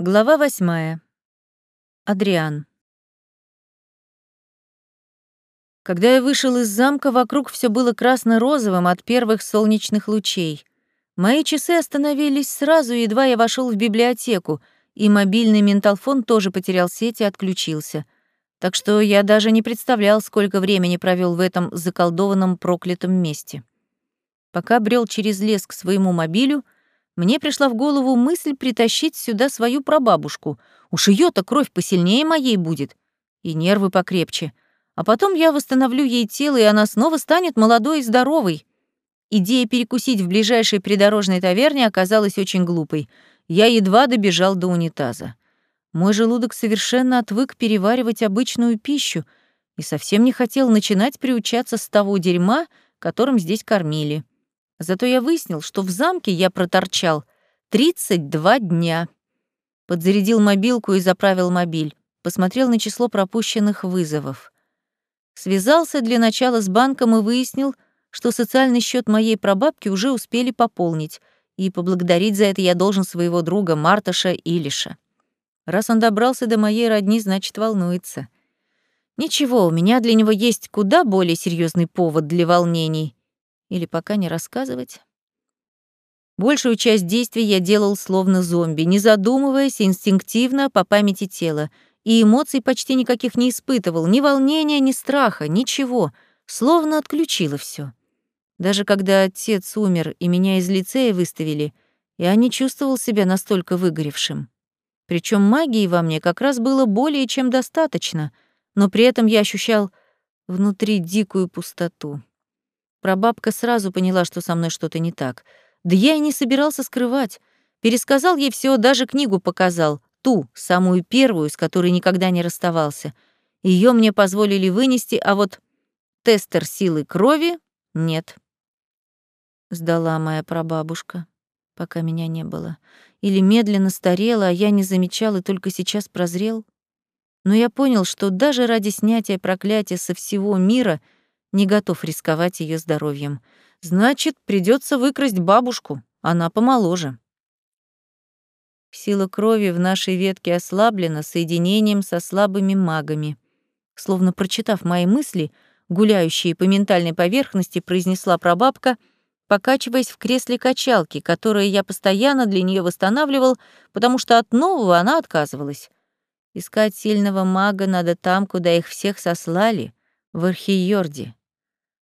Глава восьмая. Адриан. Когда я вышел из замка, вокруг все было красно-розовым от первых солнечных лучей. Мои часы остановились сразу, едва я вошел в библиотеку, и мобильный менталфон тоже потерял сеть и отключился. Так что я даже не представлял, сколько времени провел в этом заколдованном проклятом месте. Пока брел через лес к своему мобилю — мне пришла в голову мысль притащить сюда свою прабабушку. Уж ее то кровь посильнее моей будет. И нервы покрепче. А потом я восстановлю ей тело, и она снова станет молодой и здоровой. Идея перекусить в ближайшей придорожной таверне оказалась очень глупой. Я едва добежал до унитаза. Мой желудок совершенно отвык переваривать обычную пищу и совсем не хотел начинать приучаться с того дерьма, которым здесь кормили. Зато я выяснил, что в замке я проторчал 32 дня. Подзарядил мобилку и заправил мобиль. Посмотрел на число пропущенных вызовов. Связался для начала с банком и выяснил, что социальный счет моей прабабки уже успели пополнить, и поблагодарить за это я должен своего друга Марташа Илиша. Раз он добрался до моей родни, значит, волнуется. Ничего, у меня для него есть куда более серьезный повод для волнений. Или пока не рассказывать? Большую часть действий я делал словно зомби, не задумываясь, инстинктивно, по памяти тела, и эмоций почти никаких не испытывал, ни волнения, ни страха, ничего, словно отключило все. Даже когда отец умер и меня из лицея выставили, я не чувствовал себя настолько выгоревшим. Причем магии во мне как раз было более чем достаточно, но при этом я ощущал внутри дикую пустоту. Прабабка сразу поняла, что со мной что-то не так. Да я и не собирался скрывать. Пересказал ей все, даже книгу показал, ту, самую первую, с которой никогда не расставался. Ее мне позволили вынести, а вот тестер силы крови — нет. Сдала моя прабабушка, пока меня не было. Или медленно старела, а я не замечал и только сейчас прозрел. Но я понял, что даже ради снятия проклятия со всего мира — не готов рисковать ее здоровьем. Значит, придется выкрасть бабушку, она помоложе. Сила крови в нашей ветке ослаблена соединением со слабыми магами. Словно прочитав мои мысли, гуляющие по ментальной поверхности, произнесла прабабка, покачиваясь в кресле качалки, которое я постоянно для нее восстанавливал, потому что от нового она отказывалась. Искать сильного мага надо там, куда их всех сослали, в Архиорде.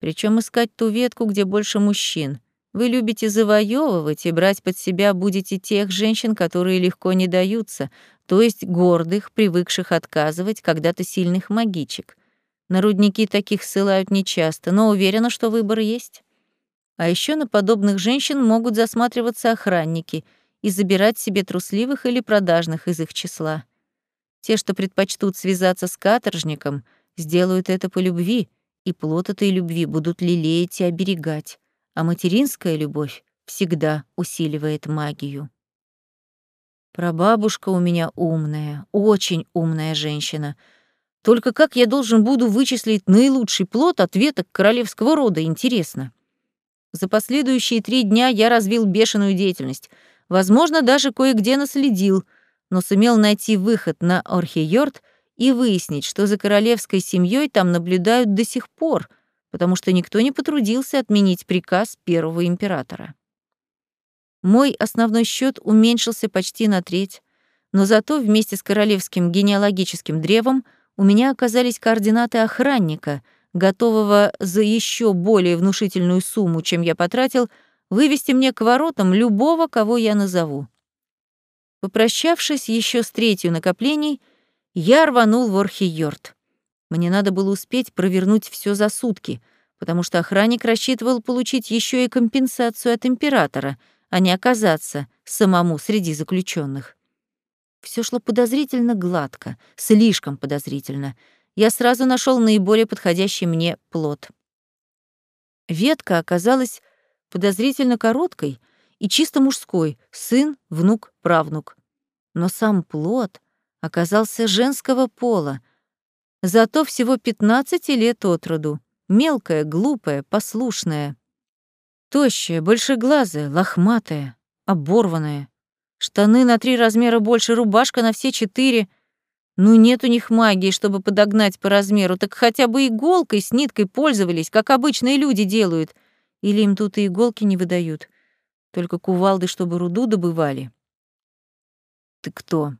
Причем искать ту ветку, где больше мужчин. Вы любите завоевывать и брать под себя будете тех женщин, которые легко не даются, то есть гордых, привыкших отказывать когда-то сильных магичек. На рудники таких ссылают нечасто, но уверена, что выбор есть. А еще на подобных женщин могут засматриваться охранники и забирать себе трусливых или продажных из их числа. Те, что предпочтут связаться с каторжником, сделают это по любви, и плод этой любви будут лелеять и оберегать, а материнская любовь всегда усиливает магию. Прабабушка у меня умная, очень умная женщина. Только как я должен буду вычислить наилучший плод от веток королевского рода, интересно. За последующие три дня я развил бешеную деятельность. Возможно, даже кое-где наследил, но сумел найти выход на Орхиёрд — и выяснить, что за королевской семьей там наблюдают до сих пор, потому что никто не потрудился отменить приказ первого императора. Мой основной счет уменьшился почти на треть, но зато вместе с королевским генеалогическим древом у меня оказались координаты охранника, готового за еще более внушительную сумму, чем я потратил, вывести мне к воротам любого, кого я назову. Попрощавшись еще с третью накоплений, я рванул в Орхиёрд. Мне надо было успеть провернуть все за сутки, потому что охранник рассчитывал получить еще и компенсацию от императора, а не оказаться самому среди заключенных. Все шло подозрительно гладко, слишком подозрительно. Я сразу нашел наиболее подходящий мне плод. Ветка оказалась подозрительно короткой и чисто мужской — сын, внук, правнук. Но сам плод оказался женского пола, зато всего 15 лет от роду, мелкая, глупая, послушная, тощая, большеглазая, лохматая, оборванная. Штаны на три размера больше, рубашка на все четыре. Ну нет у них магии, чтобы подогнать по размеру, так хотя бы иголкой с ниткой пользовались, как обычные люди делают. Или им тут и иголки не выдают. Только кувалды, чтобы руду добывали. «Ты кто?»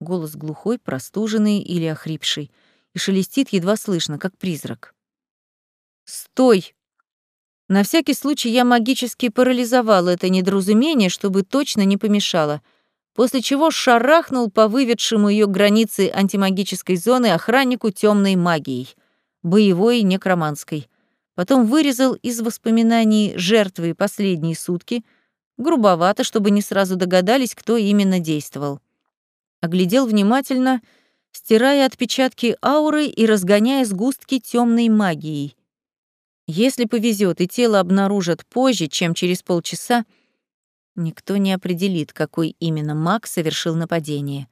Голос глухой, простуженный или охрипший, и шелестит едва слышно, как призрак. «Стой!» На всякий случай я магически парализовал это недоразумение, чтобы точно не помешало, после чего шарахнул по выведшему ее границы антимагической зоны охраннику темной магией, боевой некроманской. Потом вырезал из воспоминаний жертвы последние сутки, грубовато, чтобы не сразу догадались, кто именно действовал. Оглядел внимательно, стирая отпечатки ауры и разгоняя сгустки темной магией. Если повезет и тело обнаружат позже, чем через полчаса, никто не определит, какой именно маг совершил нападение.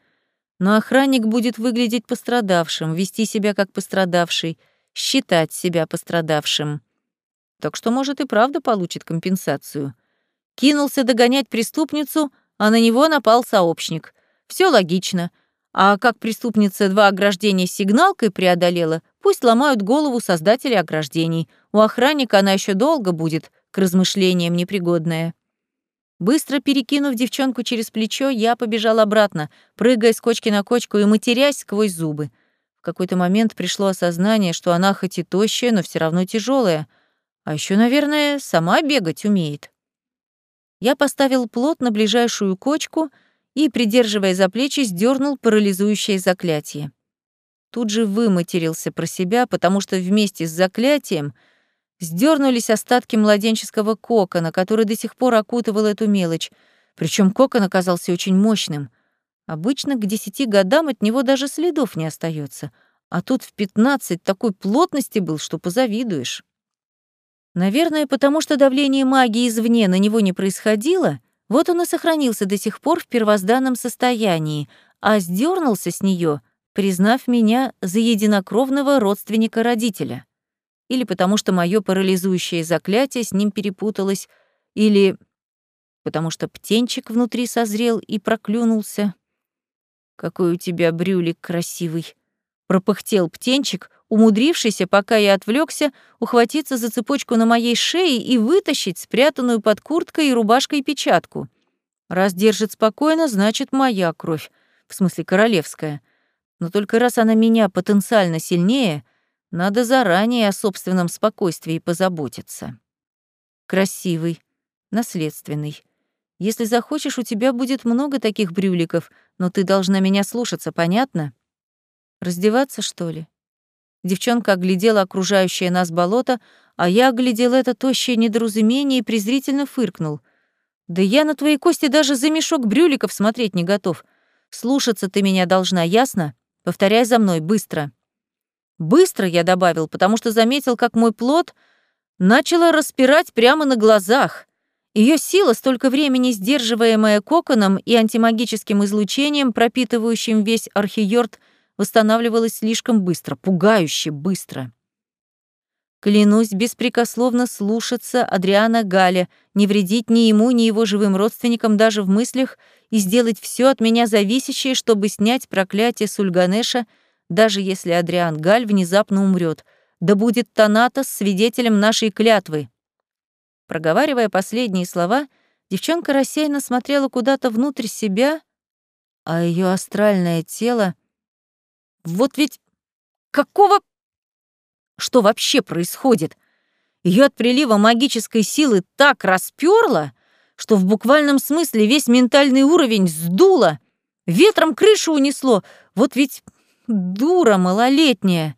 Но охранник будет выглядеть пострадавшим, вести себя как пострадавший, считать себя пострадавшим. Так что, может, и правда получит компенсацию. Кинулся догонять преступницу, а на него напал сообщник. Все логично — а как преступница два ограждения сигналкой преодолела, пусть ломают голову создатели ограждений. У охранника она еще долго будет, к размышлениям непригодная. Быстро перекинув девчонку через плечо, я побежал обратно, прыгая с кочки на кочку и матерясь сквозь зубы. В какой-то момент пришло осознание, что она хоть и тощая, но все равно тяжелая, а еще, наверное, сама бегать умеет. Я поставил плот на ближайшую кочку — и, придерживая за плечи, сдернул парализующее заклятие. Тут же выматерился про себя, потому что вместе с заклятием сдернулись остатки младенческого кокона, который до сих пор окутывал эту мелочь. Причем кокон оказался очень мощным. Обычно к десяти годам от него даже следов не остается, а тут в пятнадцать такой плотности был, что позавидуешь. Наверное, потому что давление магии извне на него не происходило, вот он и сохранился до сих пор в первозданном состоянии, а сдернулся с нее, признав меня за единокровного родственника родителя. Или потому что мое парализующее заклятие с ним перепуталось, или потому что птенчик внутри созрел и проклюнулся. «Какой у тебя брюлик красивый!» — пропыхтел птенчик, умудрившийся, пока я отвлекся, ухватиться за цепочку на моей шее и вытащить спрятанную под курткой и рубашкой печатку. Раз держит спокойно, значит, моя кровь, в смысле королевская. Но только раз она меня потенциально сильнее, надо заранее о собственном спокойствии позаботиться. Красивый, наследственный. Если захочешь, у тебя будет много таких брюликов, но ты должна меня слушаться, понятно? Раздеваться, что ли? Девчонка оглядела окружающее нас болото, а я оглядел это тощее недоразумение и презрительно фыркнул. «Да я на твои кости даже за мешок брюликов смотреть не готов. Слушаться ты меня должна, ясно? Повторяй за мной, быстро». «Быстро», — я добавил, потому что заметил, как мой плод начала распирать прямо на глазах. Ее сила, столько времени сдерживаемая коконом и антимагическим излучением, пропитывающим весь архиёрт, — восстанавливалась слишком быстро, пугающе быстро. Клянусь беспрекословно слушаться Адриана Галя, не вредить ни ему, ни его живым родственникам даже в мыслях и сделать все от меня зависящее, чтобы снять проклятие Сульганеша, даже если Адриан Галь внезапно умрет. Да будет Танатос свидетелем нашей клятвы. Проговаривая последние слова, девчонка рассеянно смотрела куда-то внутрь себя, а ее астральное тело — вот ведь какого... Что вообще происходит? Ее от прилива магической силы так расперло, что в буквальном смысле весь ментальный уровень сдуло, ветром крышу унесло. Вот ведь дура малолетняя.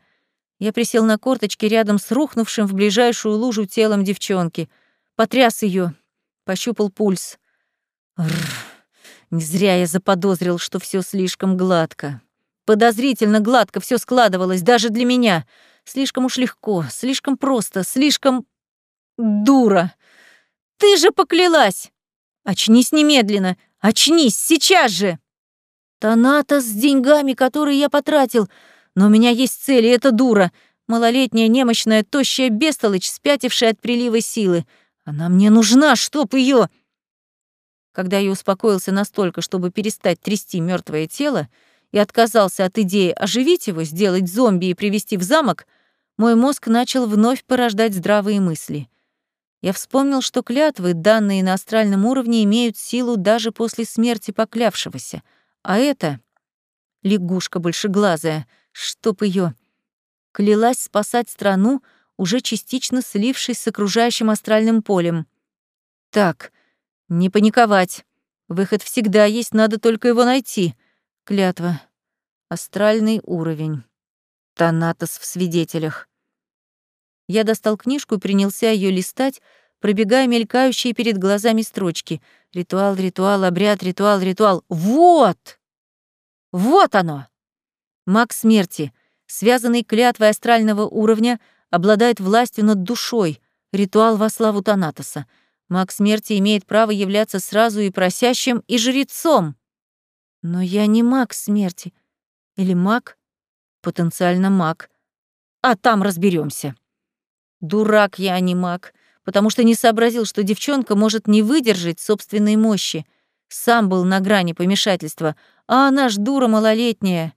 Я присел на корточки рядом с рухнувшим в ближайшую лужу телом девчонки. Потряс ее, пощупал пульс. Рр, не зря я заподозрил, что все слишком гладко. Подозрительно гладко все складывалось даже для меня. Слишком уж легко, слишком просто, слишком... дура. Ты же поклялась! Очнись немедленно! Очнись сейчас же! Таната с деньгами, которые я потратил. Но у меня есть цель, и это дура. Малолетняя, немощная, тощая бестолочь, спятившая от прилива силы. Она мне нужна, чтоб ее. когда я успокоился настолько, чтобы перестать трясти мертвое тело, и отказался от идеи оживить его, сделать зомби и привести в замок, мой мозг начал вновь порождать здравые мысли. Я вспомнил, что клятвы, данные на астральном уровне, имеют силу даже после смерти поклявшегося. А это... Лягушка большеглазая, чтоб ее клялась спасать страну, уже частично слившись с окружающим астральным полем. Так, не паниковать. Выход всегда есть, надо только его найти. Клятва. Астральный уровень. Танатос в свидетелях. Я достал книжку и принялся ее листать, пробегая мелькающие перед глазами строчки. Ритуал, ритуал, обряд, ритуал, ритуал. Вот! Вот оно! Маг смерти, связанный клятвой астрального уровня, обладает властью над душой. Ритуал во славу Танатоса. Маг смерти имеет право являться сразу и просящим, и жрецом. Но я не маг смерти. Или маг? Потенциально маг. А там разберемся. Дурак я, а не маг, потому что не сообразил, что девчонка может не выдержать собственной мощи. Сам был на грани помешательства, а она ж дура малолетняя.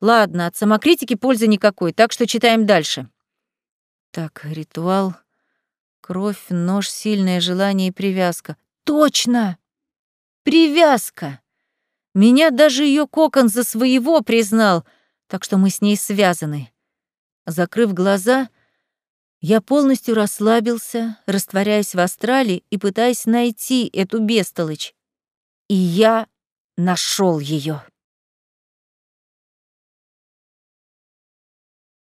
Ладно, от самокритики пользы никакой, так что читаем дальше. Так, ритуал. Кровь, нож, сильное желание и привязка. Точно! Привязка! Меня даже ее кокон за своего признал, так что мы с ней связаны. Закрыв глаза, я полностью расслабился, растворяясь в астрале и пытаясь найти эту бестолочь. И я нашел ее.